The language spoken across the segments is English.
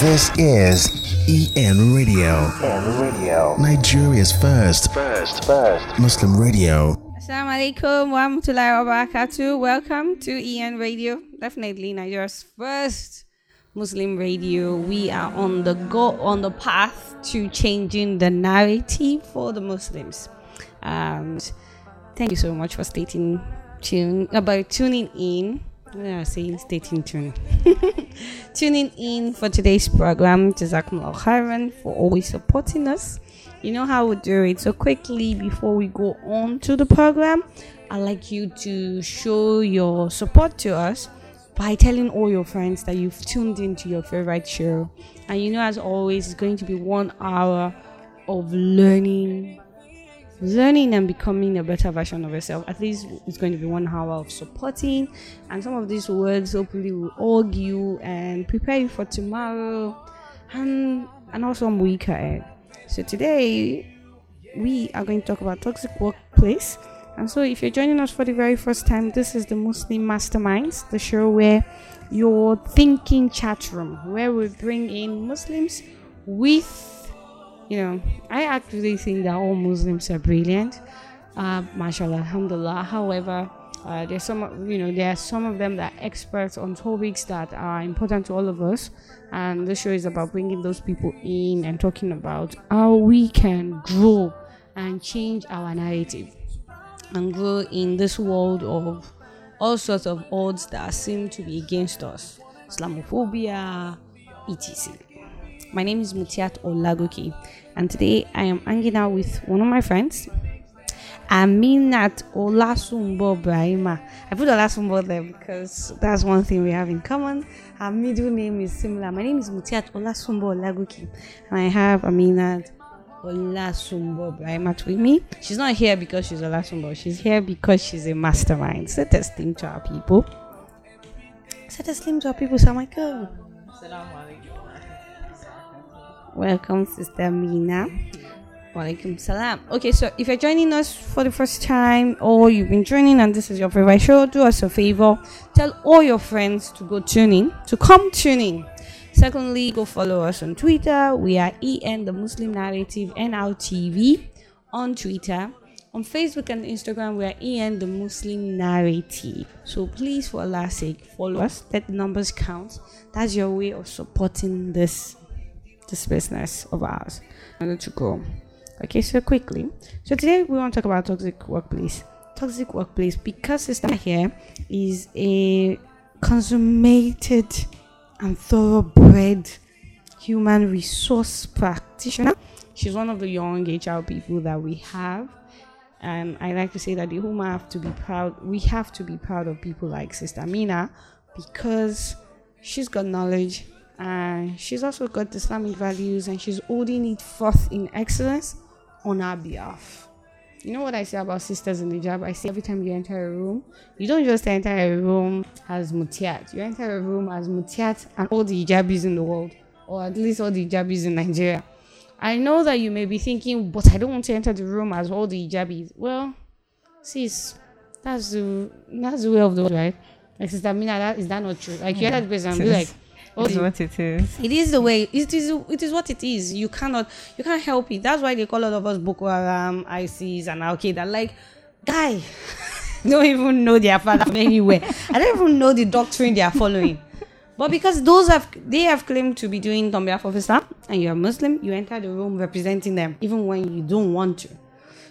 This is EN Radio. EN Radio. Nigeria's first. First. First. Muslim radio. Assalamu alaikum wa rahmatullahi wa barakatuh. Welcome to EN Radio. Definitely Nigeria's first Muslim radio. We are on the go on the path to changing the narrative for the Muslims. Um, thank you so much for stating tune about tuning in. Yeah, see, saying stating tune. tuning in for today's program. Jazakumullah khairan for always supporting us. You know how we do it. So quickly before we go on to the program, I'd like you to show your support to us by telling all your friends that you've tuned into your favorite show. And you know, as always, it's going to be one hour of learning, learning and becoming a better version of yourself. At least it's going to be one hour of supporting, and some of these words hopefully will argue and prepare you for tomorrow and and also a week ahead. So today we are going to talk about toxic workplace. And so if you're joining us for the very first time, this is the Muslim Masterminds, the show where your thinking chat room, where we bring in Muslims with you know, I actually think that all Muslims are brilliant. Uh, mashallah, alhamdulillah. However, uh, there's some, you know, there are some of them that are experts on topics that are important to all of us. And the show is about bringing those people in and talking about how we can grow and change our narrative and grow in this world of all sorts of odds that seem to be against us Islamophobia, etc. My name is Mutiat Olagoki, and today I am hanging out with one of my friends, Aminat Olasumbo Brahima. I put Olasumbo there because that's one thing we have in common. Her middle name is similar. My name is Mutiat Olasumbo Olagoki, and I have Aminat Olasumbo Brahima with me. She's not here because she's Olasumbo, she's here because she's a mastermind. Set a slim to our people. Set a slim to our people, oh. Samaikum. Welcome, Sister Mina. Walaikum salam. Okay, so if you're joining us for the first time or you've been joining and this is your favorite show, do us a favor. Tell all your friends to go tune in, to come tune in. Secondly, go follow us on Twitter. We are EN the Muslim Narrative NRTV on Twitter. On Facebook and Instagram, we are EN the Muslim Narrative. So please, for Allah's sake, follow us. Let the numbers count. That's your way of supporting this this business of ours. I'm going to go. Okay, so quickly. So today we want to talk about toxic workplace. Toxic workplace because sister here is a consummated and thoroughbred human resource practitioner. She's one of the young HR people that we have. And I like to say that the Ummah have to be proud. We have to be proud of people like Sister Mina because she's got knowledge, and she's also got Islamic values and she's holding it forth in excellence on our behalf. You know what I say about sisters in the job? I say every time you enter a room, you don't just enter a room as Mutiat. You enter a room as Mutiat and all the hijabis in the world, or at least all the hijabis in Nigeria. I know that you may be thinking, but I don't want to enter the room as all the hijabis. Well, sis, that's the that's the way of the world, right? Like Sister Mina, that is that not true? Like you enter the place and be like, Oh, it's what it is. It is the way it is. It is what it is. You cannot. You can't help it. That's why they call all of us Boko Haram, ISIS, and Al Qaeda. Like, guy, don't even know their father from anywhere. I don't even know the doctrine they are following. But because those have they have claimed to be doing on behalf of Islam, and you're Muslim, you enter the room representing them, even when you don't want to.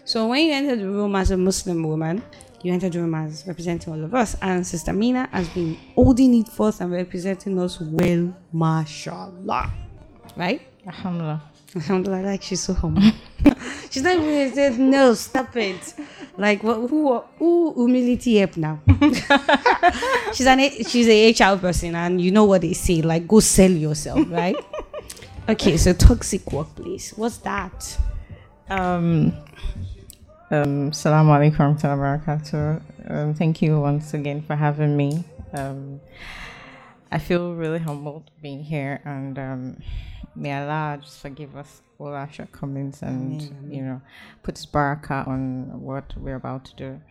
So when you enter the room as a Muslim woman, you entered the room as representing all of us, and Sister Mina has been holding it forth and representing us well, mashallah. Right? Alhamdulillah. Alhamdulillah, like she's so humble. she's not even said, no, stop it. Like, what, who, who humility help now? she's an she's a HR person, and you know what they say, like, go sell yourself, right? okay, so toxic workplace. What's that? Um, um, Assalamu alaikum wabarakatuh. Um, thank you once again for having me. Um, I feel really humbled being here, and um, may Allah just forgive us all our shortcomings and Amen. you know put His barakah on what we're about to do.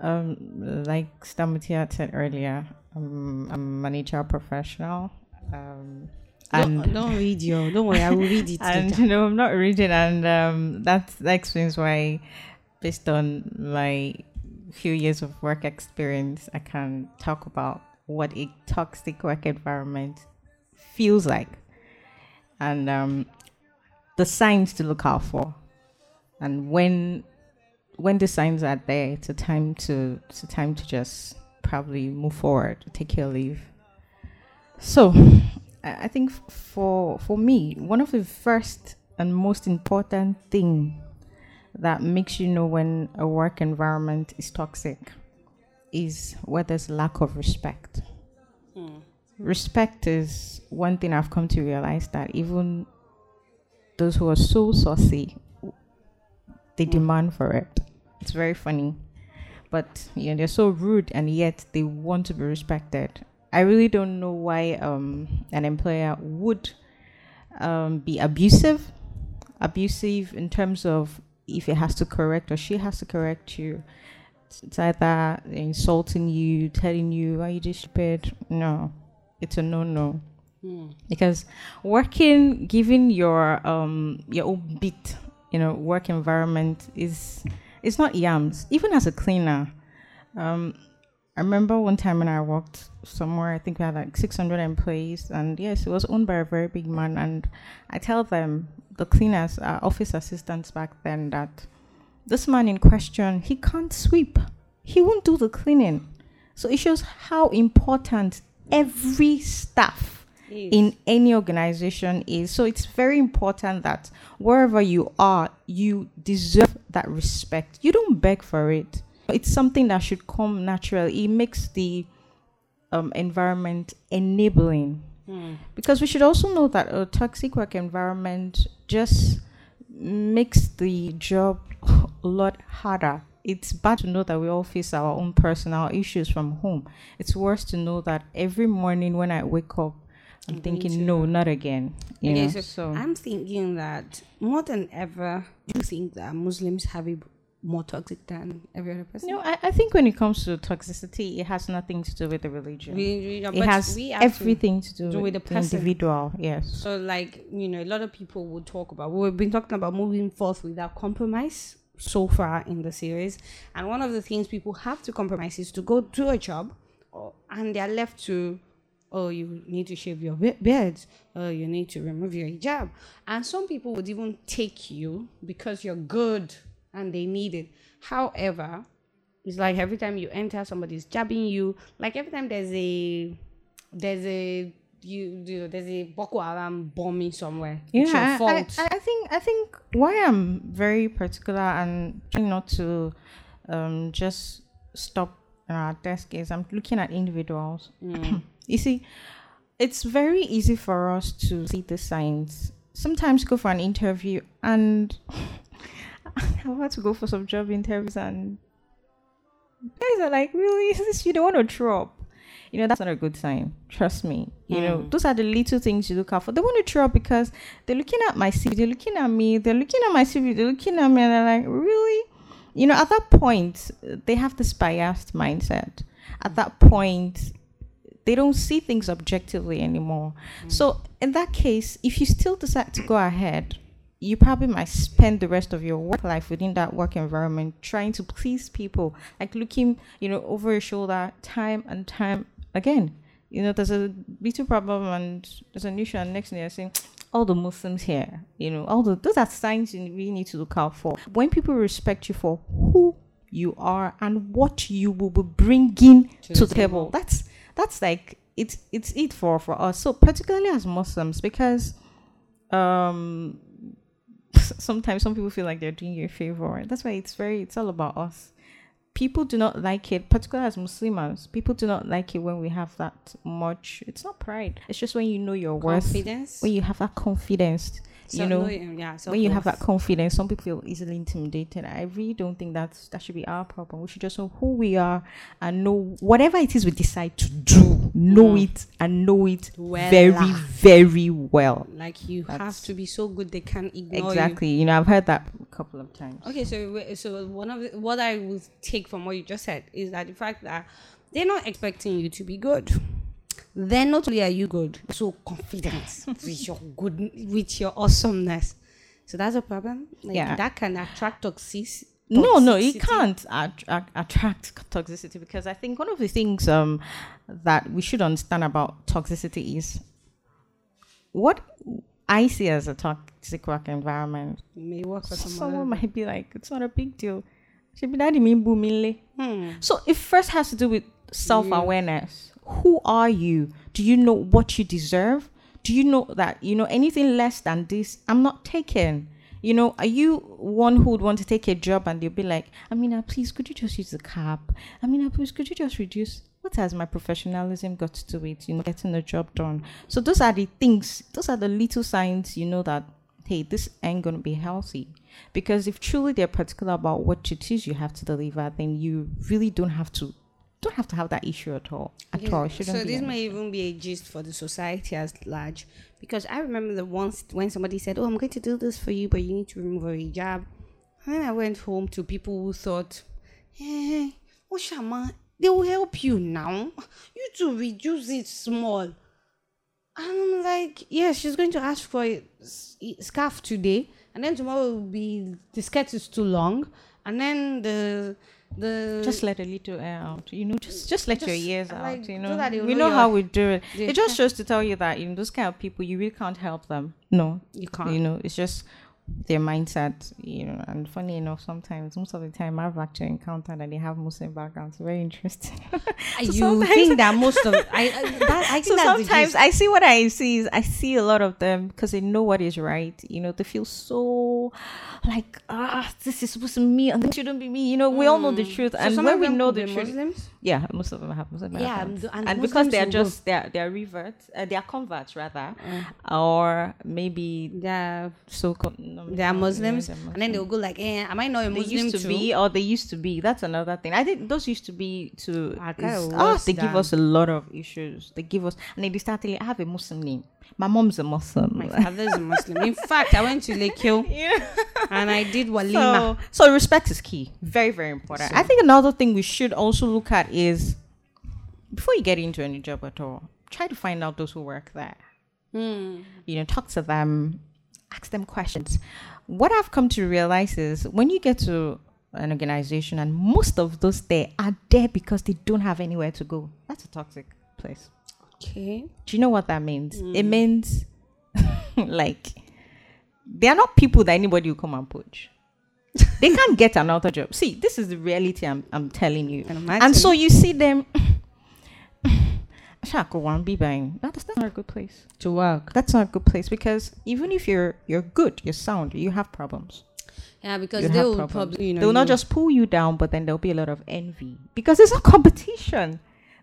Um, like Stamatiat said earlier, um, I'm an HR professional. Um, And don't, don't read your. Don't worry, I will read it. and later. you know, I'm not reading, and um, that's that explains why, based on my few years of work experience, I can talk about what a toxic work environment feels like, and um, the signs to look out for, and when when the signs are there, it's a time to it's a time to just probably move forward, take your leave. So, I think for for me, one of the first and most important thing that makes you know when a work environment is toxic is where there's lack of respect. Hmm. Respect is one thing I've come to realize that even those who are so saucy, they hmm. demand for it. It's very funny. But you know, they're so rude and yet they want to be respected. I really don't know why um, an employer would um, be abusive. Abusive in terms of if it has to correct or she has to correct you. It's- either insulting you, telling you, are you just stupid? No, it's a no no. Because working, giving your um your own bit, you know, work environment is it's not yams. Even as a cleaner, um, I remember one time when I worked somewhere, I think we had like 600 employees, and yes, it was owned by a very big man. And I tell them, the cleaners, uh, office assistants back then, that this man in question, he can't sweep, he won't do the cleaning. So it shows how important every staff in any organization is. So it's very important that wherever you are, you deserve that respect. You don't beg for it. It's something that should come naturally. It makes the um, environment enabling. Because we should also know that a toxic work environment just makes the job a lot harder. It's bad to know that we all face our own personal issues from home. It's worse to know that every morning when I wake up, I'm I'm thinking, no, not again. You Okay, know, so, so I'm thinking that more than ever, do you think that Muslims have it more toxic than every other person? no, I, I think when it comes to toxicity, it has nothing to do with the religion. We- we- it has to- everything to, do, do with, the person. individual. Yes. So, like, you know, a lot of people would talk about, we've been talking about moving forth without compromise so far in the series. And one of the things people have to compromise is to go to a job or, and they're left to, oh, you need to shave your beard, oh, you need to remove your hijab. And some people would even take you because you're good and they need it. However, it's like every time you enter, somebody's jabbing you. Like every time there's a there's a you, you know, there's a Boko Haram bombing somewhere. it's your I, I. I I think I think why I'm very particular and trying not to um, just stop at our desk is I'm looking at individuals. you see, it's very easy for us to see the signs. Sometimes go for an interview and I've had to go for some job interviews and guys are like, really? Is this you don't want to throw up? You know, that's not a good sign. Trust me. You know, mm. those are the little things you look out for. They want to throw up because they're looking at my CV, they're looking at me, they're looking at my CV, they're looking at me, and they're like, really? You know, at that point, they have this biased mindset. At that point, they don't see things objectively anymore. Mm. So, in that case, if you still decide to go ahead, you probably might spend the rest of your work life within that work environment trying to please people, like looking, you know, over your shoulder time and time again. You know, there's a little problem and there's an issue, and next thing you're saying, all the Muslims here, you know, all the those are signs you really need to look out for. When people respect you for who you are and what you will be bringing to, the table, that's that's like it's it's it for for us. So particularly as Muslims, because um sometimes some people feel like they're doing you a favor. That's why it's very it's all about us. People do not like it, particularly as Muslims. People do not like it when we have that much. It's not pride. It's just when you know your worth. Confidence. When you have that confidence. You know, no, yeah, when you have that confidence, some people feel easily intimidated. I really don't think that's that should be our problem. We should just know who we are and know whatever it is we decide to do, know mm. it and know it Well. very, very well. like you have to be so good they can't ignore. Exactly. You know, I've heard that a couple of times. Okay, so so one of the, what I would take from what you just said is that the fact that they're not expecting you to be good. Then not only are you good, so confident with your good, with your awesomeness. So that's a problem. Like, Yeah. that can attract toxicity. No, no, it can't att- att- attract toxicity because I think one of the things um, that we should understand about toxicity is what I see as a toxic work environment. It may work for Someone someone. might be like, it's not a big deal. Should be daddy mean boomile. Hmm. So it first has to do with self awareness. Who are you? Do you know what you deserve? Do you know that you know anything less than this? I'm not taking. You know, are you one who would want to take a job and they'll be like, Amina, please, could you just use the cap? Amina, please, could you just reduce? What has my professionalism got to do with, you know, getting the job done? So those are the things, those are the little signs, you know, that, hey, this ain't going to be healthy. Because if truly they're particular about what it is you have to deliver, then you really don't have to, don't have to have that issue at all. At all. Shouldn't So this may even be a gist for the society as large, because I remember the once when somebody said, "Oh, I'm going to do this for you, but you need to remove a hijab," and then I went home to people who thought, "Eh, oh Shama, they will help you now. You to reduce it small." And I'm like, "Yeah, she's going to ask for a scarf today, and then tomorrow will be the skirt is too long, and then the." The just let a little air out you know just just let your ears like, out you know. that we know know how we do it. It just shows to tell you that you know those kind of people you really can't help them. No. You can't. you know it's just their mindset you know and funny enough sometimes most of the time i've actually encountered that they have muslim backgrounds very interesting you sometimes- think that most of I, I, that, I think so sometimes. I see what I see is I see a lot of them because they know what is right. You know, they feel so like ah, this is supposed to be me and this shouldn't be me. You know, we all know the truth, So and when we know the truth, Muslims. Yeah, most of them have Muslim Yeah, backgrounds. and- and, because they go- just they are they are reverts, uh, they are converts rather, or maybe they're so called no, they are no, Muslims, yeah, they're and then they'll go like, "Eh, am I not a they Muslim used to too?" be or they used to be that's another thing. I think those used to be to is- ah, they give us a lot of issues. They give us and they start telling i have a muslim name my mom's a muslim My father's a Muslim. In fact, I went to Lake Hill yeah. and I did walima. so, so respect is key very very important i think another thing we should also look at is before you get into any job at all try to find out those who work there Hmm. you know talk to them ask them questions what i've come to realize is when you get to an organization and most of those there are there because they don't have anywhere to go that's a toxic place Okay. do you know what that means it mm. means like they are not people that anybody will come and poach they can't get another job see this is the reality i'm, I'm telling you and so you see them Shako one be buying. That's not a good place To work. that's not a good place because even if you're you're good, you're sound, you have problems. Yeah, because You they will problems. probably, you know, they will not just pull you down, but then there'll be a lot of envy because it's a competition.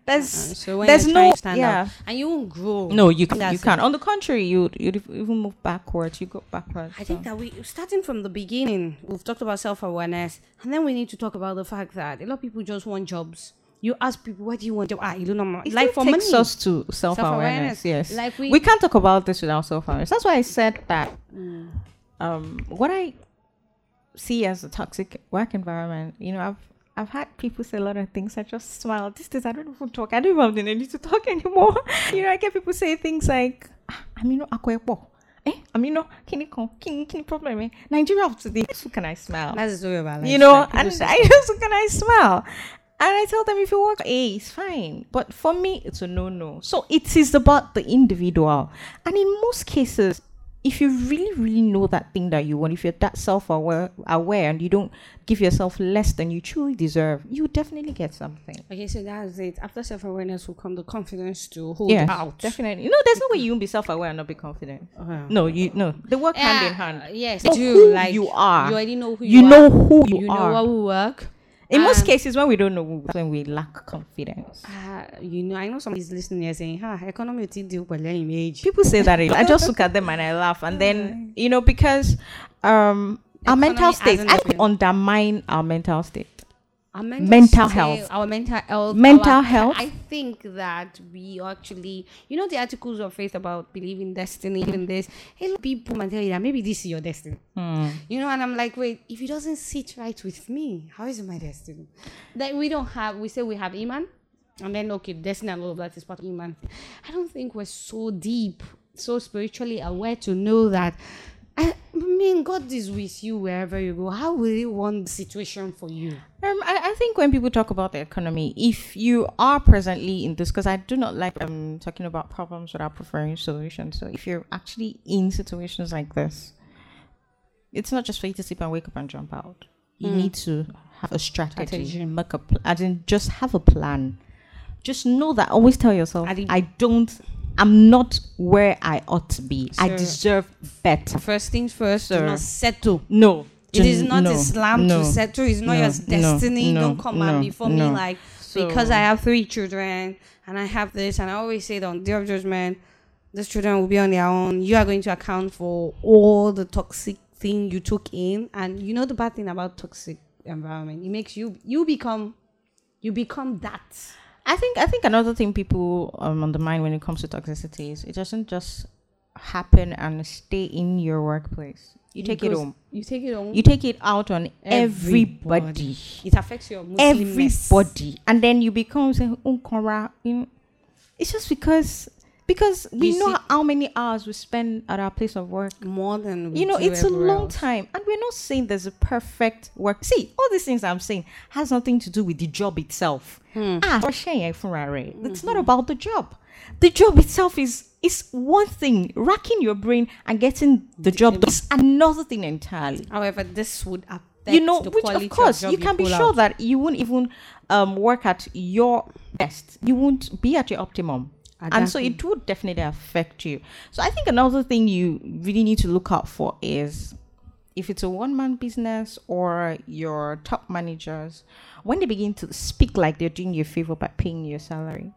There's Uh, so when there's you're no stand yeah. out, and you won't grow. No, you can, you can't. it. On the contrary, you you even move backwards. You go backwards. I think that we starting from the beginning, we've talked about self awareness, and then we need to talk about the fact that a lot of people just want jobs. You ask people, "What do you want?" job? Ah, you don't know. It Like for takes money. us to self awareness. Self-awareness. Yes, Like we- we can't talk about this without self awareness. That's why I said that. Mm. Um, what I see as a toxic work environment, you know, I've I've had people say a lot of things. I just smile. This is I don't even talk. I don't even have the energy to talk anymore. you know, I get people say things like, "Ah, "I mean, no, akwepo." Eh, I mean, no, kini kon, kini kini problem. Eh, Nigeria of today. So can I smile? That's the life. you know, and I just can I smile. And I tell them if you work A, it's fine. But for me, it's a no no. So it is about the individual. And in most cases, if you really, really know that thing that you want, if you're that self aware aware and you don't give yourself less than you truly deserve, you definitely get something. Okay, so that's it. After self awareness will come the confidence to hold Yeah, out. definitely. You know, there's no way you won't be self aware and not be confident. Uh, No, you no. They work hand in yeah, hand. Yes, Know do who like you are. You already know who you, You are. know who you, You are. know what will work. In most cases, when we don't know, when we lack confidence. Ah, you know, I know somebody's listening here saying, "Ha, economy ti deal with image." people say that. I just look at them and I laugh, and then you know because um our mental state I undermine our mental state. Mental state- health. Our mental health. Mental our- health. I think that we actually, you know, the articles of faith about believing destiny and this. Of people might tell you that maybe this is your destiny. Hmm. You know, and I'm like, wait, if it doesn't sit right with me, how is it my destiny? That we don't have. We say we have iman. and then okay, destiny and all of that is part of iman I don't think we're so deep, so spiritually aware to know that. I mean, God is with you wherever you go. How will He want the situation for you? Um, I, I think when people talk about the economy, if you are presently in this, because I do not like um talking about problems without preferring solutions. So if you're actually in situations like this, it's not just for you to sleep and wake up and jump out. You Mm. need to have a strategy, Strategy. make a pl- as in just have a plan. Just know that. Always tell yourself, I I don't. I'm not where I ought to be. I deserve better. First things first, do not settle. No, It is not no, Islam no. to settle. It's not no, your destiny. Don't come at me for me like So- because I have three children and I have this, and I always say that on day of judgment, these children will be on their own. You are going to account for all the toxic thing you took in, and you know the bad thing about toxic environment. It makes you you become you become that. I think I think another thing people um, undermine when it comes to toxicity is it doesn't just happen and stay in your workplace. You take it home. You take it home. You take it out on everybody. It affects your Muslimness. Everybody. And then you become saying, oh, Kora, you know, it's just because because we You know see- how many hours we spend at our place of work. more than we You know, it's a long else. time. And we're not saying there's a perfect work. See, all these things I'm saying has nothing to do with the job itself. Hmm. Ah, for sharing Ferrari. It's not about the job. The job itself is is one thing. Racking your brain and getting the job done is another thing entirely. However, this would affect the job. You know, which of course job you can be sure out. that you won't even um, work at your best. You won't be at your optimum. And so it would definitely affect you. So I think another thing you really need to look out for is if it's a one man business or your top managers, when they begin to speak like they're doing you a favor by paying your salary.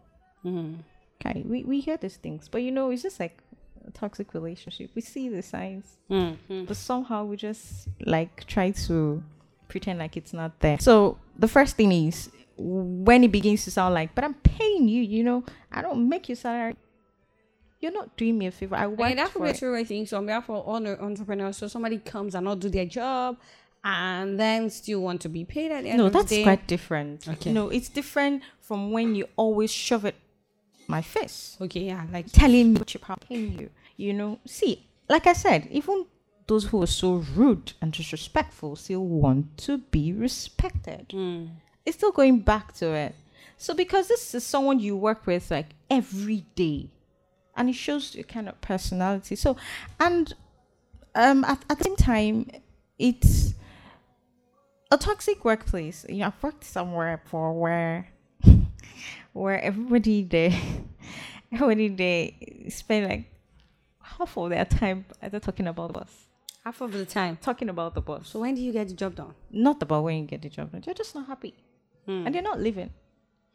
Mm-hmm. Okay, we, we hear these things, but you know, it's just like a toxic relationship. We see the signs, Mm-hmm. but somehow we just like try to pretend like it's not there. So the first thing is when it begins to sound like, but I'm paying you, you know, I don't make your salary. You're not doing me a favor. I work Okay, that for it. true, I think. So on behalf of all the entrepreneurs, so somebody comes and not do their job and then still want to be paid at the end No, of the that's day. quite different. Okay. No, it's different from when you always shove it my face. Okay, yeah, like telling me what you're paying you. You know, see, like I said, even those who are so rude and disrespectful still want to be respected. mm, It's still going back to it. So because this is someone you work with like every day, and it shows your kind of personality. So, and um, at, at the same time, it's a toxic workplace. You know, I've worked somewhere for where where everybody there, everybody there spend like half of their time either talking about the boss, half of the time. talking about the boss. So when do you get the job done? Not about when you get the job. done. You're just not happy, and they're not living.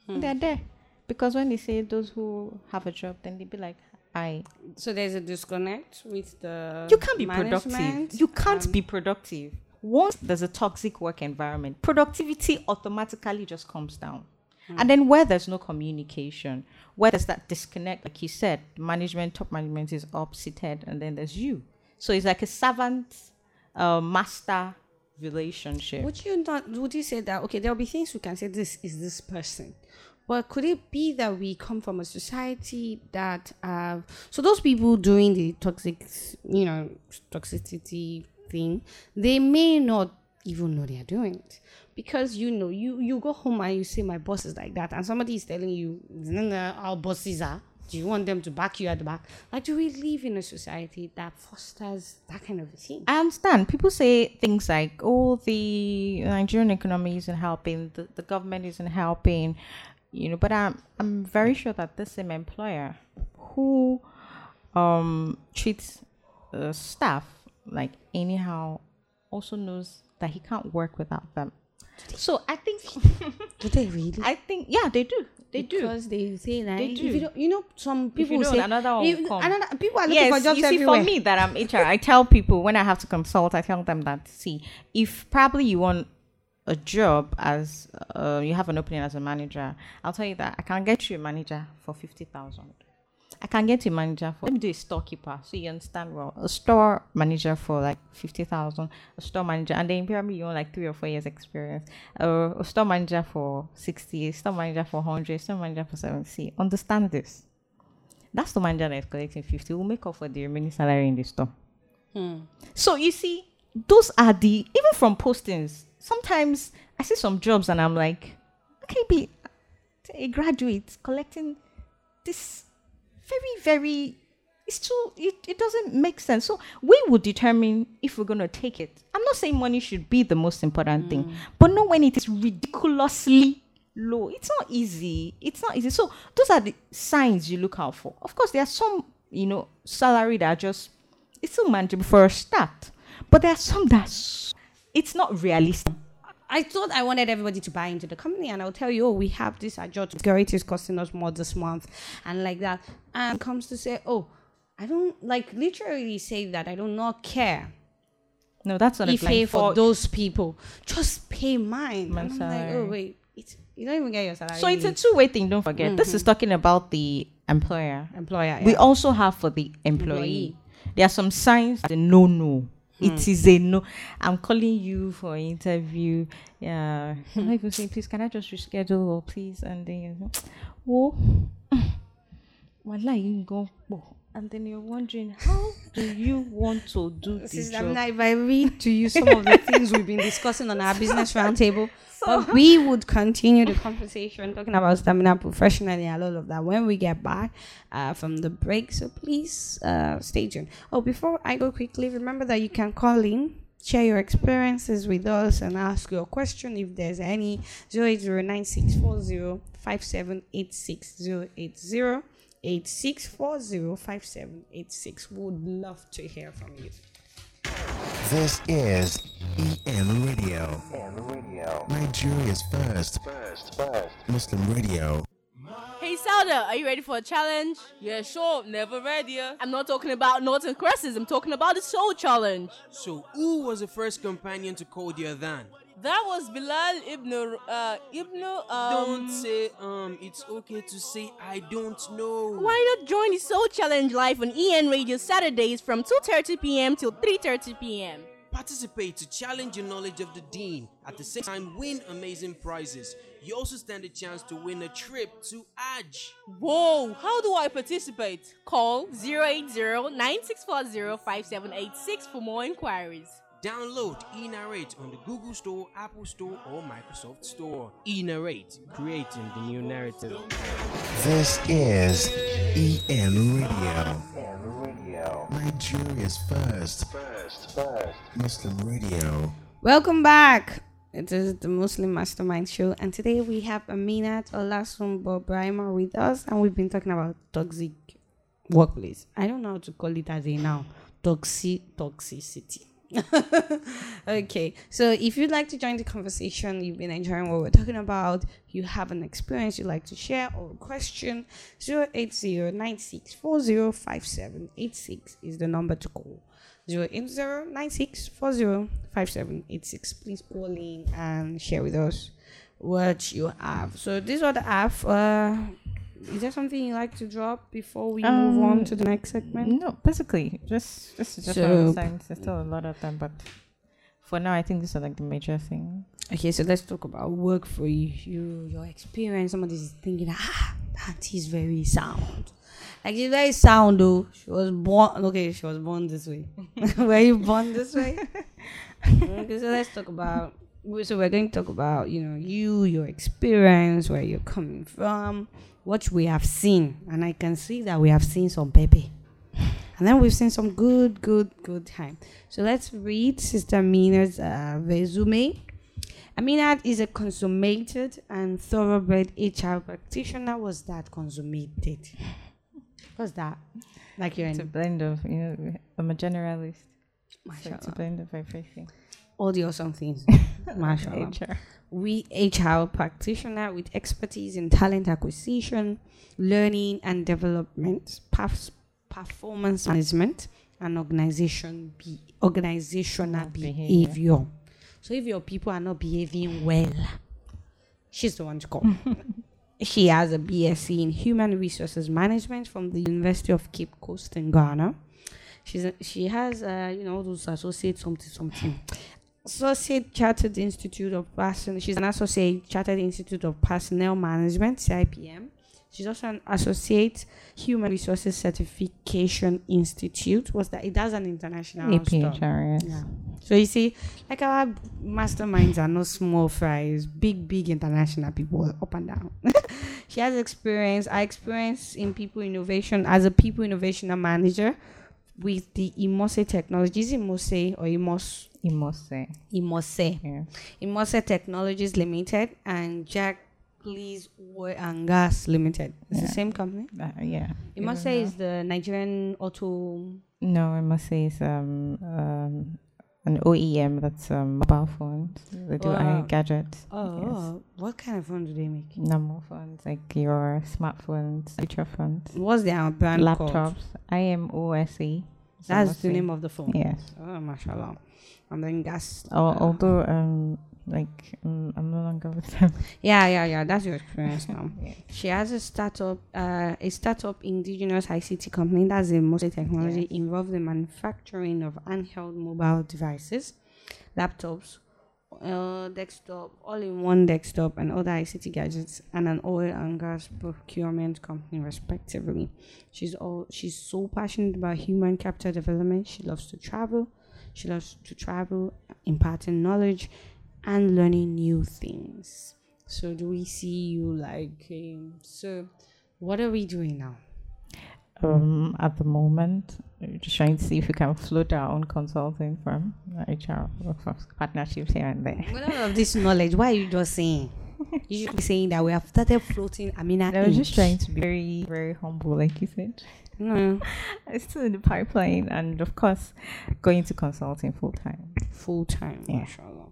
They're there because when they say those who have a job, then they be like, "I." So there's a disconnect with the You can't be productive. You can't um, be productive. Once there's a toxic work environment, productivity automatically just comes down. And then where there's no communication, where there's that disconnect, like you said, management, top management is up seated, and then there's you. So it's like a servant uh, master relationship. Would you not? Would you say that okay? There'll be things we can say. This is this person, but could it be that we come from a society that uh, so those people doing the toxic, you know, toxicity thing, they may not even know they are doing it because you know you you go home and you say my boss is like that, and somebody is telling you "Nah, our bosses are. Do you want them to back you at the back? Like, do we live in a society that fosters that kind of thing? I understand. People say things like, oh, the Nigerian economy isn't helping, the, the government isn't helping, you know, but I'm, I'm very sure that this same employer who um, treats uh, staff like anyhow also knows that he can't work without them. So I think, Do they really? I think, yeah, they do. They do. because they say that They if you, don't, you know some people you say another one if- come. another- people are looking yes, for jobs you see, everywhere. for me that I'm HR, I tell people when I have to consult, I tell them that see, if probably you want a job as uh, you have an opening as a manager, I'll tell you that I can get you a manager for fifty thousand. I can get a manager for let me do a storekeeper. So you understand well. A store manager for like fifty thousand, a store manager and then probably you want like three or four years experience. Or a store manager for sixty, a store manager for hundred, store manager for seventy. Understand this. That's the manager that is collecting fifty. Will make up for the remaining salary in the store. Hmm. So you see, those are the even from postings. Sometimes I see some jobs and I'm like, okay, be a graduate collecting this very very. It's too. It, it doesn't make sense. So we will determine if we're gonna take it. I'm not saying money should be the most important thing, mm. but not when it is ridiculously low. It's not easy. It's not easy. So those are the signs you look out for. Of course, there are some you know salary that are just it's still manageable for a start. But there are some that's it's not realistic. I thought I wanted everybody to buy into the company, and I'll tell you, oh, we have this adjust security is costing us more this month, and like that. And comes to say, oh, I don't like literally say that I do not care No, that's not if pay for those people. Just pay mine. I'm like, oh wait, it's you don't even get your salary. So it's a two way thing, don't forget. This is mm-hmm. talking about the employer. employer. We also have for the employee. Employee. There are some signs the no no. It hmm. is a no. I'm calling you for an interview. Yeah. I'm not even saying, please, can I just reschedule or please? And then you know, oh, you go. And then you're wondering, how do you want to do this Sister job? Amina, if I read to you some of the things we've been discussing on our business roundtable, but we would continue the conversation talking about stamina professionally and all of that when we get back uh, from the break. So please uh, stay tuned. Oh, before I go quickly, remember that you can call in. Share your experiences with us and ask your question if there's any 0809640 5786 86405786. Would love to hear from you. This is EN Radio. EN Radio. Nigeria's first, first, first Muslim radio. Hey Sauda, are you ready for a challenge? Yeah, sure, never ready. I'm not talking about noughts and crosses, I'm talking about the soul challenge. So, who was the first companion to call the Adhan? That was Bilal ibn uh ibn um don't say um. It's okay to say I don't know. why not join the Soul Challenge live on EN Radio Saturdays from 2:30 p.m. till 3:30 p.m. Participate to challenge your knowledge of the Deen. At the same time, win amazing prizes. You also stand a chance to win a trip to Hajj. Whoa, how do I participate? Call 080-9640-5786 for more inquiries. Download eNarrate on the Google Store, Apple Store, or Microsoft Store. eNarrate, creating the new narrative. This is EN Radio. EN Radio. Nigeria's first, first, first Muslim radio. Welcome back. It is the Muslim Mastermind Show, and today we have Aminat Olasumbo Brahima with us, and we've been talking about toxic workplace. I don't know how to call it as a now. Toxic toxicity. okay, so if you'd like to join the conversation, you've been enjoying what we're talking about, you have an experience you'd like to share or a question, 08096405786 is the number to call. 08096405786. Please call in and share with us what you have. So this is what I have. Uh, is there something you like to drop before we move on Um, to the next segment? No, basically, just this is just So- one of the signs. There's still a lot of them, but for now, I think these are like the major thing. Okay, so let's talk about work for you, you your experience. Somebody's thinking, ah, that is very sound. Like she's very sound though. She was born okay, she was born this way. Were you born this way? okay, so let's talk about so we're going to talk about, you know, you, your experience, where you're coming from, what we have seen. And I can see that we have seen some Pepe. And then we've seen some good, good, good time. So let's read Sister Mina's uh, resume. Aminat is a consummated and thoroughbred HR practitioner. Was that consummated? What's that? Like you're It's a blend of, you know, I'm a generalist. So it's a blend of everything. All the awesome things. Mashallah. HR. we HR practitioner with expertise in talent acquisition, learning and development, perf- performance management, and organization be organizational Behavior. behavior. So if your people are not behaving well, she's the one to call. She has a BSc in Human Resources Management from the University of Cape Coast in Ghana. She's a, she has uh, you know those associate something something. Associate Chartered Institute of Person. She's an Associate Chartered Institute of Personnel Management (CIPM). She's also an Associate Human Resources Certification Institute. Was that? It does an international. APHR, yes. Yeah. So you see, like our masterminds are not small fries, big, big international people up and down. she has experience. I experience in people innovation as a people innovation manager with the Imose Technologies, Imose or Imos must. Imose. Yeah. Imose Technologies Limited and Jack Please Oil and Gas Limited. It's Yeah. the same company. Uh, yeah. Imose is the Nigerian auto No, I is um, um, an OEM that's um, mobile phones. They do Wow. gadgets. Oh, what kind of phone do they make? Normal phones, like your smartphones, feature phones, What's their brand called? laptops. IMOSE. That's the name of the phone. Yes. Oh, mashallah. And then gas. Al- although, um, like, um, I'm no longer with them. Yeah, yeah, yeah. That's your experience now. Yeah. She has a startup, uh, a startup indigenous ICT company. That's a mostly technology involved in manufacturing of handheld mobile devices, laptops, uh, desktop, all-in-one desktop, and other ICT gadgets, and an oil and gas procurement company, respectively. She's all she's so passionate about human capital development. She loves to travel. She loves to travel, imparting knowledge, and learning new things. So do we see you like um, so what are we doing now? Um, at the moment, we're just trying to see if we can float our own consulting firm, HR workforce partnerships here and there. With all of this knowledge, why are you just saying? You should be saying that we have started floating. I mean, I was just trying to be very, very humble, like you said. no, It's still in the pipeline, and of course, going to consulting full time. full time. Yeah. Mashallah.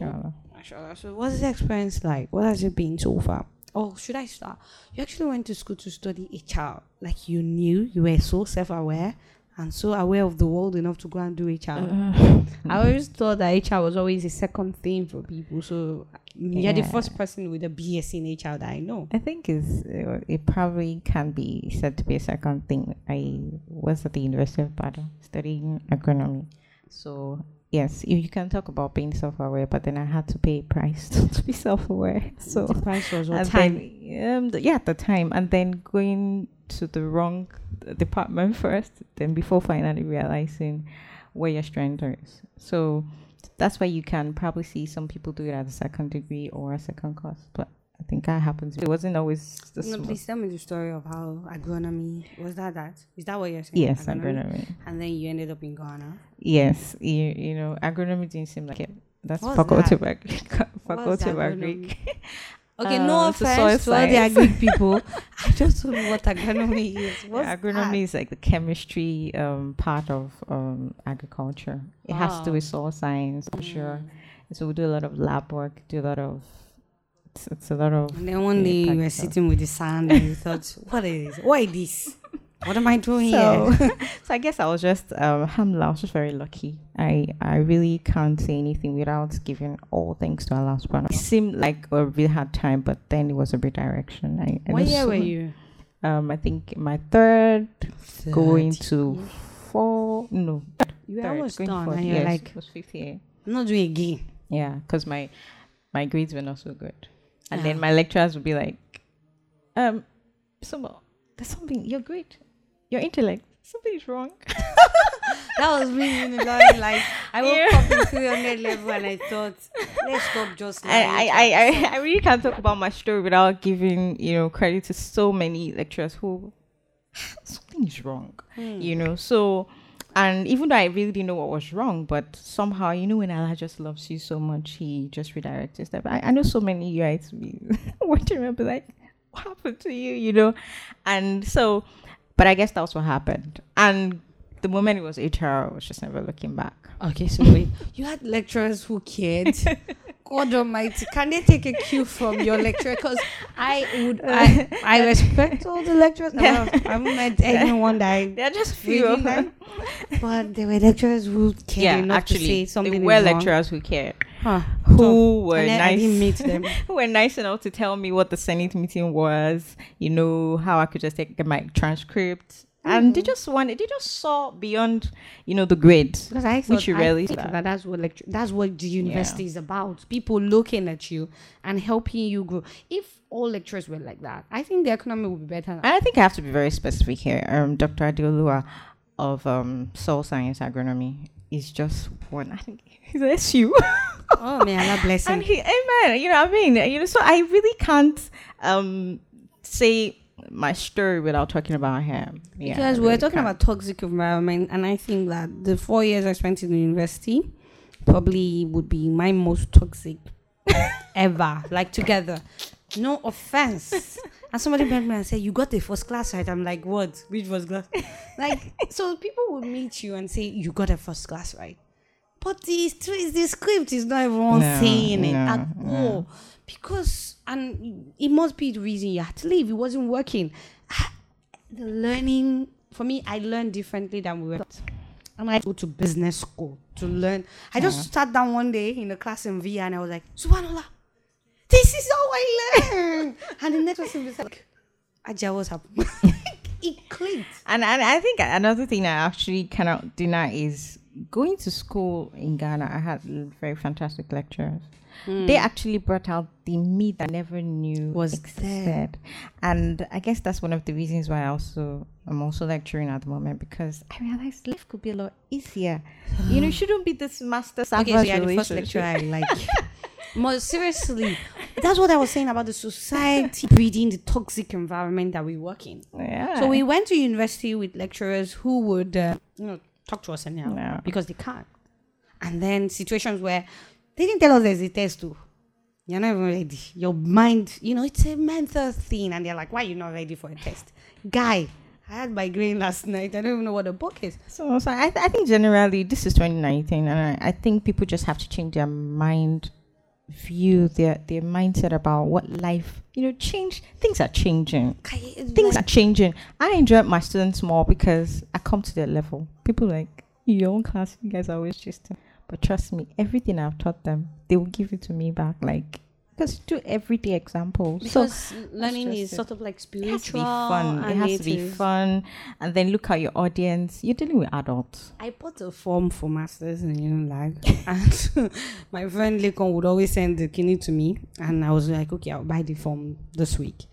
Inshallah. Mashallah. So what's the experience like? What has it been so far? Oh, should I start? You actually went to school to study HR. Like you knew you were so self aware and so aware of the world enough to go and do HR. I always thought that HR was always a second thing for people. So you're the first person with a BS in HR that I know. I think is uh, it probably can be said to be a second thing. I was at the University of Ibadan studying agronomy, so yes, you, you can talk about being self-aware, but then I had to pay a price to be self-aware. So the price was time. then um, the, yeah, at the time, and then going to the wrong department first, then before finally realizing where your strength is. So that's why you can probably see some people do it at a second degree or a second course, but I think that happens. It wasn't always the No, smooth- please tell me the story of how agronomy was that that is that what you're saying? Yes, agronomy. And then you ended up in Ghana. Yes, you, you know, agronomy didn't seem like it. That's What's faculty that? of faculty of agri. agronomy? Okay, Um, no it's a soil offense to all the agri people. I just don't know what agronomy is. What's agronomy is like the chemistry um, part of um, agriculture. It has to do with soil science, for sure. Mm. So we do a lot of lab work, do a lot of. It's, it's a lot of. And then one day you were sitting with the sand and you thought, what is is this? What am I doing So, here? so I guess I was just um, alhamdulillah, I was just very lucky. I I really can't say anything without giving all thanks to Allah subhanahu. It seemed like a really hard time, but then it was a redirection. I, I What year so were you? Um, I think my third going to four. No, You were third, almost done. And you're like, was fifth year. I'm not doing again. Yeah, because my my grades were not so good, and Ah. then my lecturers would be like, um, so there's something. You're great. Your intellect. Something is wrong. That was me in the line. Like, I woke Yeah. up in 300 level and I thought, let's stop just I, I, I. I, I really can't talk about my story without giving you know credit to so many lecturers who something is wrong, you know. So, and even though I really didn't know what was wrong, but somehow you know when Allah just loves you so much, He just redirects your step. I, I know so many be watching me be like, "What happened to you?" You know, and so, but I guess that's what happened. And the moment it was HR, I was just never looking back. Okay, so wait, you had lecturers who cared. God Almighty, can they take a cue from your lecturer? Because I would, I, I respect all the lecturers. Well, I haven't met anyone that I They're just few really of them. like, but there were lecturers who cared yeah, enough actually, to say something. there were wrong. lecturers who cared. Huh. who were And then I nice didn't meet them. who were nice enough to tell me what the Senate meeting was, you know, how I could just take get my transcript. And they Mm-hmm. just wanted, they just saw beyond, you know, the grades. Because I thought, Which you I think start. that that's what lecture, that's what the university is about. People looking at you and helping you grow. If all lecturers were like that, I think the economy would be better. And I think I have to be very specific here. Um, Dr. Adeolua of um, Soil Science Agronomy is just one. I think he's an SU. oh man, Allah bless him. and he, amen. You know what I mean? You know, so I really can't um, say my story without talking about him. Yeah, I because we're really talking can't. about toxic environment, and I think that the four years I spent in university probably would be my most toxic ever. Like together, no offense. and somebody met me and said, "You got the first class right?" I'm like, "What? Which first class?" like, so people would meet you and say, "You got a first class right," but the st- the script is not everyone No, saying it at no. all because, and it must be the reason you had to leave. It wasn't working the learning for me i learned differently than we were and i go to business school to learn i just sat down one day in the class in via and i was like subhanallah this is how i learn and the next person was like Aja, what's happening? it clicked And, and I think another thing I actually cannot deny is going to school in Ghana. I had very fantastic lecturers. They actually brought out the me that I never knew Was existed, and I guess that's one of the reasons why I also I'm also lecturing at the moment because I realized life could be a lot easier. you know, shouldn't be this master okay so you're the first lecture i like more seriously that's what i was saying about the society breeding the toxic environment that we work in Yeah. So we went to university with lecturers who would, uh, you know, talk to us anyhow Yeah. because they can't. And then situations where they didn't tell us there's a test too. You're not even ready. Your mind, you know, it's a mental thing, and they're like, "Why you not ready for a test, guy?" I had migraine last night. I don't even know what a book is. So, so I, th- I think generally this is 2019, and I, I think people just have to change their mind view, their their mindset about what life, you know, change. Things are changing. Things are changing. I enjoy my students more because I come to their level. People like your own class, you guys are always just. But trust me, everything I've taught them, they will give it to me back. Like because do everyday examples. because so learning is it. sort of like it spiritual. has to be fun. It and has to be is- fun, and then look at your audience. You're dealing with adults. I bought a form for masters in Unilag, and my friend Lekan would always send the kidney to me, and I was like, okay, I'll buy the form this week.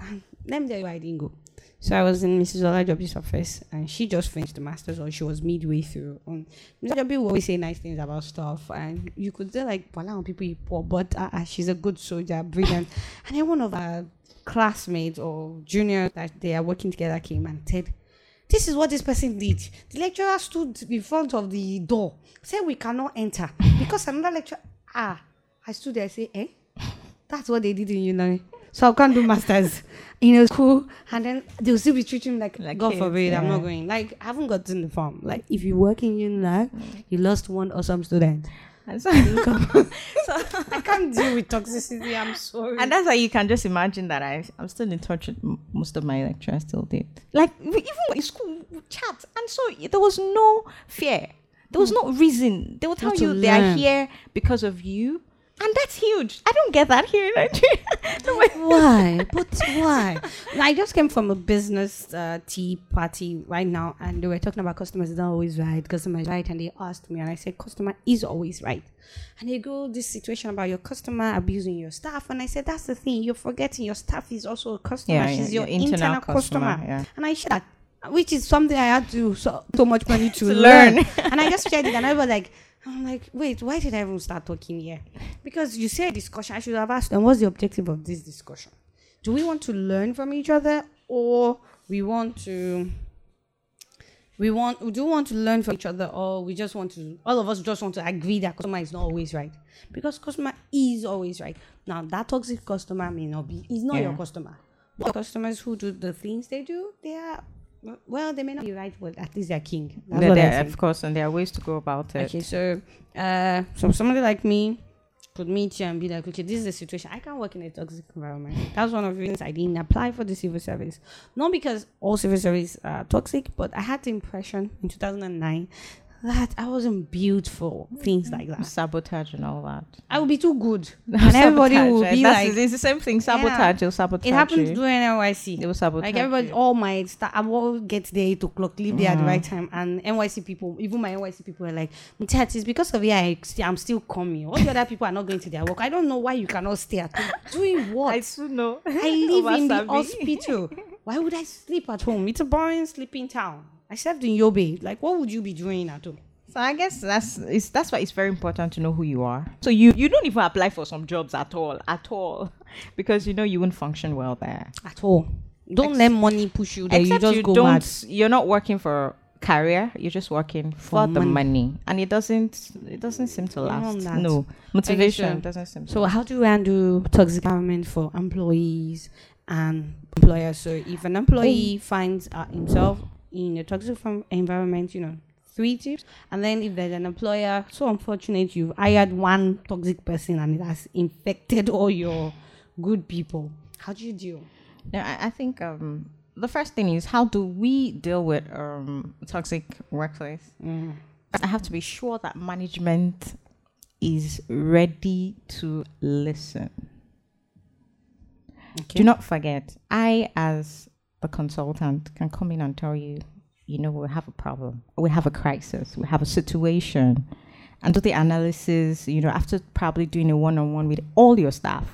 And let me tell you, why I didn't go. So I was in Mrs. Olajobi's office, and she just finished the masters, or she was midway through. And Mrs. Olajobi will always say nice things about stuff, and you could say like, "Wow, people you poor," but uh, uh, she's a good soldier, brilliant. and then one of our classmates or juniors that they are working together came and said, this is what this person did. The lecturer stood in front of the door, said we cannot enter because another lecturer. Ah, I stood there. I say, eh, that's what they did in uni. So I can't do masters in a school, and then they'll still be treating me like, Like God kids, forbid, I'm not going. Like I haven't gotten the form. Like if you work in uni, you lost one awesome student. So, I can't deal with toxicity. I'm sorry. and that's why you can just imagine that I, I'm still in touch with m- most of my lecturers still did. Like we- even in school, we chat, and so there was no fear. There was hmm. no reason. They will tell you they are here because of you, and that's huge. I don't get that here in Nigeria. Why? But why? I just came from a business uh, tea party right now, and they were talking about customers is not always right, customer is right, and they asked me, and I said customer is always right, and they go this situation about your customer abusing your staff, and I said that's the thing you're forgetting your staff is also a customer, Yeah, she's yeah, your, your internal, internal customer, customer, yeah. and I shared that. Which is something I had to so, so much money to, To learn. learn. and I just shared it, and I was like, I'm like, wait, why did I even start talking here? Because you say discussion, I should have asked them, what's the objective of this discussion? Do we want to learn from each other, or we want to? We want, we do want to learn from each other, or we just want to. All of us just want to agree that customer is not always right, because customer is always right. Now that toxic customer may not be, is not your customer. But customers who do the things they do, they are. Well, they may not be right, but at least they're king. That's There- what I there- of course, and there are ways to go about it. Okay, so uh, so somebody like me could meet you and be like, okay, this is the situation. I can't work in a toxic environment. That's one of the reasons I didn't apply for the civil service. Not because all civil service are toxic, but I had the impression in 2009 that I wasn't built for things like that. Sabotage and all that. I would be too good, and everybody will eh? be That's- like, it's the same thing. Sabotage. They'll sabotage. it happened you. during NYSC. They will sabotage. Like everybody, you. all my staff, I will get there eight o'clock, leave there at the right mm. time, and NYSC people, even my NYSC people, were like, "Mutiat, it's because of you, I, I'm still coming. All the other people are not going to their work. I don't know why you cannot stay at home. Doing what? I still know. I live in the hospital. Why would I sleep at home? It's a boring sleeping town. I served in Yobe. Like, what would you be doing at home? So I guess that's it's, that's why it's very important to know who you are. So you you don't even apply for some jobs at all, at all, because you know you won't function well there. At all. Don't Ex- let money push you there. You Except just you go don't. mad. You're not working for career. You're just working for, the money. money, and it doesn't it doesn't seem to last. No motivation so- doesn't seem. To So, how do you handle toxic environment for employees and employers? So, if an employee finds uh, himself in a toxic environment, you know, three tips. And then, if there's an employer, so unfortunate you've hired one toxic person and it has infected all your good people, how do you deal? No, I, I think um, the first thing is how do we deal with um, toxic workplace? I have to be sure that management is ready to listen. Do not forget, I, as the consultant, can come in and tell you, you know, we have a problem, we have a crisis, we have a situation, and do the analysis, you know, after probably doing a one on one with all your staff,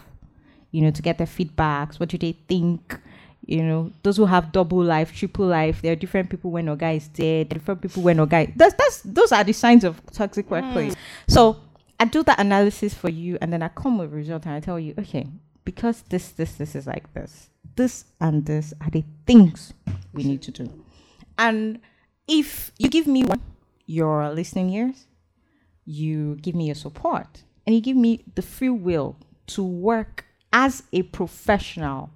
you know, to get their feedbacks. What do they think? You know, those who have double life, triple life, there are different people when a guy is dead, different people when a guy. That's that's those are the signs of toxic hmm. workplace. So I do that analysis for you, and then I come with a result, and I tell you, okay, because this, this, this is like this, this and this are the things we need to do. And if you give me one, your listening ears, you give me your support, and you give me the free will to work as a professional.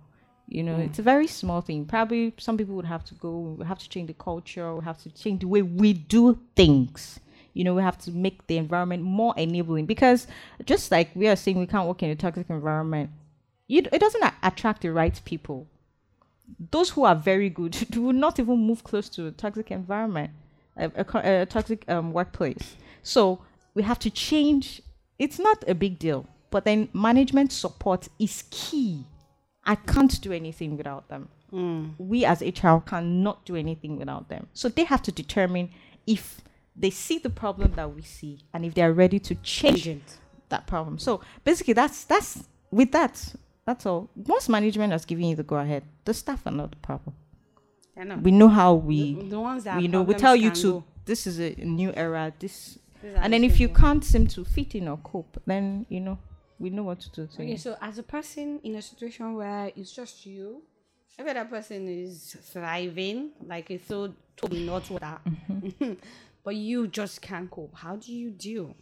You know, it's a very small thing. Probably some people would have to go, we have to change the culture, we have to change the way we do things. You know, we have to make the environment more enabling because just like we are saying, we can't work in a toxic environment. You, it doesn't a- attract the right people. Those who are very good will not even move close to a toxic environment, a, a, a toxic um, workplace. So we have to change. It's not a big deal, but then management support is key. I can't do anything without them. We as HR cannot do anything without them. So they have to determine if they see the problem that we see and if they are ready to change Agent. that problem. So basically, that's that's with that. That's all. Once management has given you the go ahead, the staff are not the problem. I know. We know how we, the, the ones that we know. We tell you to. go. This is a new era. This, and then if you can't seem to fit in or cope, then you know we know what to do. To Okay, you. so as a person in a situation where it's just you, every other person is thriving, like it's so totally not what that, Mm-hmm. but you just can't cope, how do you deal?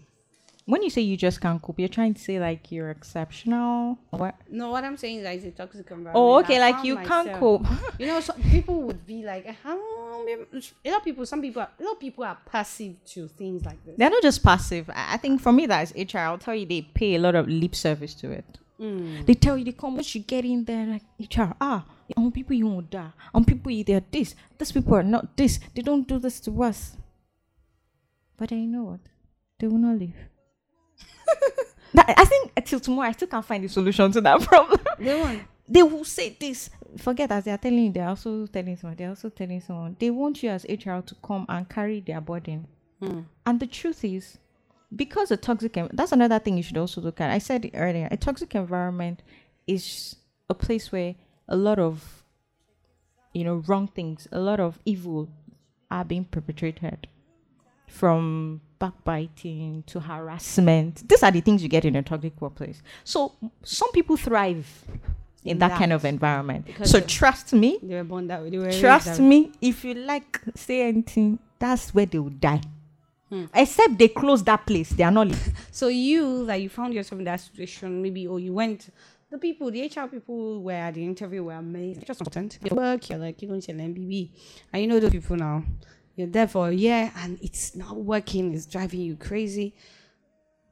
When you say you just can't cope, you're trying to say like you're exceptional. What? No, what I'm saying is that it's a toxic environment. Oh, I okay. Like found you can't cope. You know, so people would be like, how? A lot of people, some people, are, a lot of people are passive to things like this. They're not just passive. I I think for me, that's HR. I'll tell you, they pay a lot of lip service to it. They tell you they come once you get in there, like HR. Ah, on people you won't die. On people you they're this. These people are not this. They don't do this to us. But I know what? They will not leave. That- I think till tomorrow, I still can't find the solution to that problem. They want they will say this. Forget as they are telling you, they're also telling someone. They're also telling someone. They want you as HR to come and carry their burden. Hmm. And the truth is, because a toxic, en- that's another thing you should also look at. I said it earlier, a toxic environment is a place where a lot of, you know, wrong things, a lot of evil are being perpetrated from backbiting to harassment. These are the things you get in a toxic workplace. So some people thrive in, In that, that. kind of environment. Because So trust me, they were born that way. They were trust me, if you like say anything, that's where they will die. Hmm. Except they close that place, they are not. leaving. So you that you found yourself in that situation, maybe or you went the people, the HR people were at the interview were amazing. Just content. You work, you're like you don't your MBB. And you know those people now. You're there for a year and it's not working, it's driving you crazy.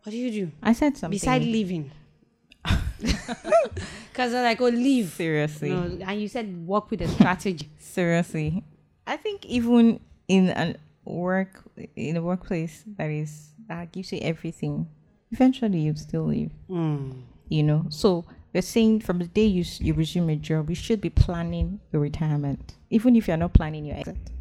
What do you do? I said something. Besides leaving. Because they're like, oh leave. seriously, No, and you said work with a strategy. seriously, I think even in a work in a workplace that is that gives you everything, eventually you still leave. Hmm. You know, so we're saying from the day you you resume a job, you should be planning your retirement, even if you're not planning your exit.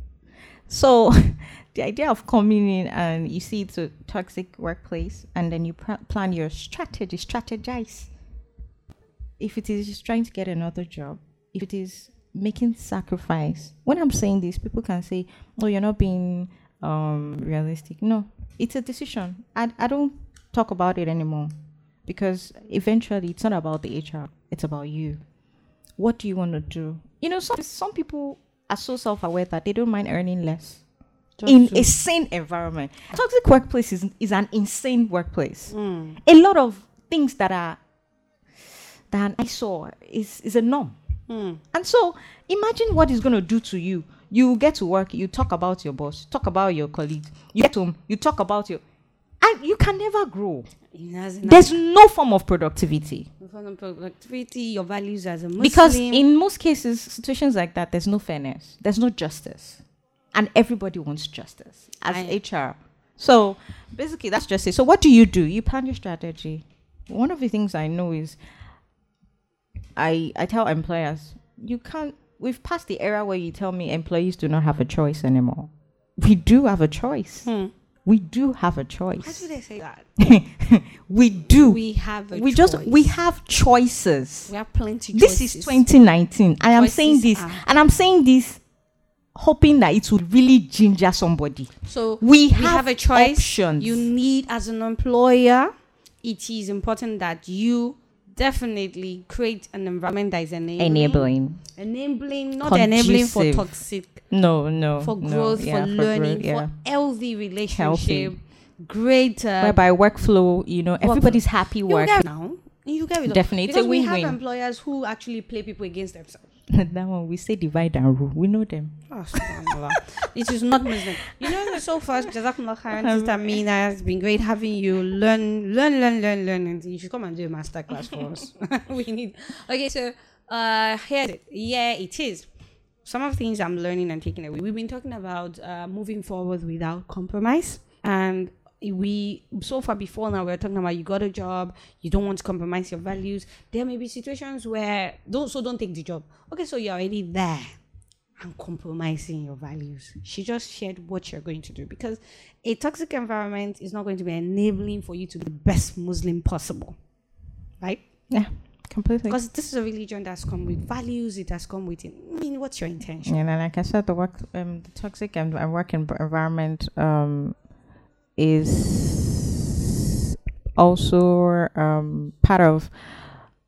So, the idea of coming in and you see it's a toxic workplace, and then you pr- plan your strategy, strategize. If it is just trying to get another job, if it is making sacrifice, when I'm saying this, people can say, "Oh, you're not being um, realistic." No, it's a decision. I I don't talk about it anymore because eventually it's not about the HR; it's about you. What do you want to do? You know, some some people are so self-aware that they don't mind earning less in a sane environment. Toxic workplace is, is an insane workplace. Mm. A lot of things that are that I saw is is a norm. Mm. And so imagine what it's going to do to you. You get to work, you talk about your boss, talk about your colleague, You get home, you talk about your, and you can never grow. There's no form of productivity No Form of productivity, your values as a Muslim. because in most cases, situations like that, there's no fairness, there's no justice, and everybody wants justice as I- HR. So basically, that's just it. So what do you do? You plan your strategy. One of the things I know is, I I tell employers you can't. We've passed the era where you tell me employees do not have a choice anymore. We do have a choice. Hmm. We do have a choice. how do they say that? we do. We have a we just we have choices we have plenty. this is 2019 i am saying this are- and i'm saying this hoping that it will really ginger somebody So We we have have, a choice. options. You need as an employer. It is important that you definitely create an environment that is enabling. enabling Enabling, not enabling for toxic, no no for no, growth, yeah, for learning, growth, yeah. for healthy relationship, Healthy. great. Uh, whereby workflow you know everybody's happy you work now. You get rid of Definitely. Because we win-win. have employers who actually play people against themselves. that one we say divide and rule we know them Oh, subhanallah. it is not Muslim. You know, so far, Jazakumullah khairan, Sister Mina. It's been great having you. Learn, learn, learn, learn, learn. And you should come and do a master class for us. we need. Okay, so uh, here's it. Yeah, it is. Some of the things I'm learning and taking away. We've been talking about uh, moving forward without compromise. And we, so far before now, we're talking about you got a job, you don't want to compromise your values. There may be situations where, don't, so don't take the job. Okay, so you're already there and compromising your values. She just shared what you're going to do because a toxic environment is not going to be enabling for you to be the best Muslim possible, right? yeah completely Because this is a religion that's come with values, it has come with. I mean, what's your intention? and like I said, the work, um, the toxic and and work environment, um, is also um part of.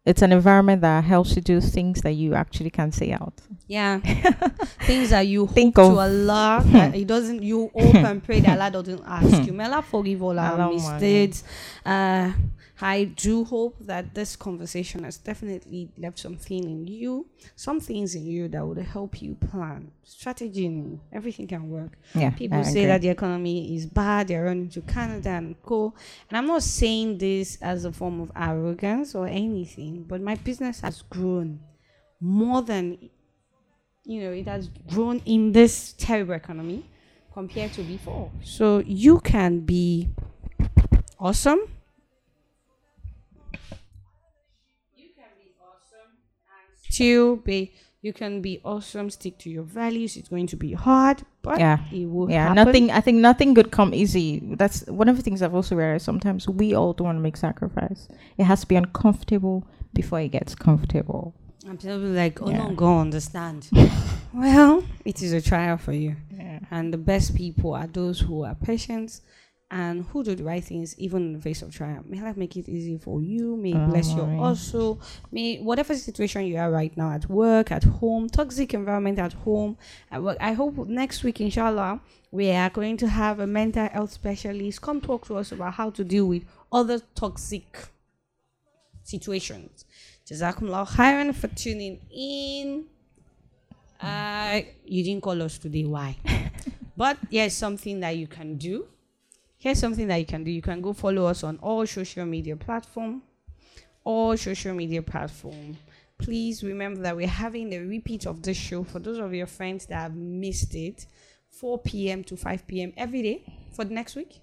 It's an environment that helps you do things that you actually can say out. Yeah, things that you Think hope of- to Allah. that it doesn't. You hope and pray that Allah doesn't ask you. May Allah forgive all our Allah mistakes. Uh, I do hope that this conversation has definitely left something in you, some things in you that would help you plan strategy. Everything can work. Yeah, People I say agree. that the economy is bad, they're running to Canada and go. And I'm not saying this as a form of arrogance or anything, but my business has grown more than, you know, it has grown in this terrible economy compared to before. So you can be awesome. Still be. You can be awesome. Stick to your values. It's going to be hard, but Yeah. it will yeah happen. nothing i think nothing good come easy that's one of the things i've also realized sometimes we all don't want to make sacrifice it has to be uncomfortable before it gets comfortable I'm probably like, oh Yeah. no, go understand. well, it is a trial for you. yeah And the best people are those who are patient and who do the right things even in the face of trial. May Allah make it easy for you. May He bless your also. May whatever situation you are right now at work, at home, toxic environment at home, at work. I hope next week, inshallah, we are going to have a mental health specialist come talk to us about how to deal with other toxic situations. Jazakumullah khairan for tuning in. Uh, you didn't call us today. Why? but here's something that you can do. Here's something that you can do. You can go follow us on all social media platform. All social media platform. Please remember that we're having the repeat of this show for those of your friends that have missed it. 4 p.m. to 5 p.m. every day for the next week.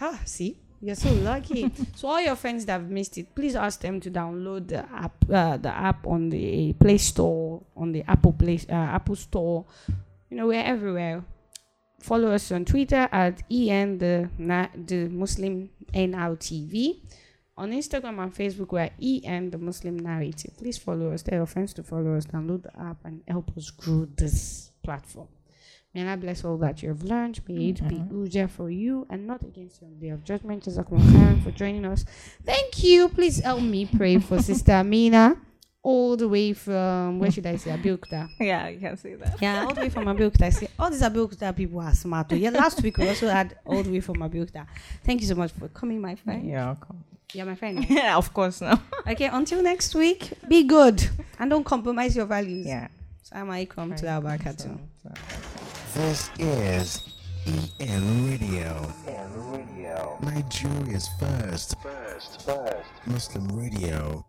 Ah, see, you're so lucky. so all your friends that have missed it, please ask them to download the app, uh, the app on the Play Store, on the Apple Play, uh, Apple Store. You know, we're everywhere. Follow us on Twitter at en the na- the Muslim NRTV. On Instagram and Facebook, we're en the Muslim Narrative. Please follow us. Tell your friends to follow us. Download the app and help us grow this platform. May Allah bless all that you have learned. May it be hujjah for you and not against you on the day of judgment. Jazakum khairan for joining us. Thank you. Please help me pray for Sister Amina, all the way from where should I say Abeokuta. Yeah, you can say that. Yeah, all the way from Abeokuta. I say all these Abeokuta people are smart. Yeah, last week we also had all the way from Abeokuta. Thank you so much for coming, my friend. You're welcome. You're my friend. Yeah, of course now. okay, until next week, be good and don't compromise your values. Yeah. Assalamu alaikum to our barakatuh. This is EN Radio. Nigeria's first, first, first Muslim radio.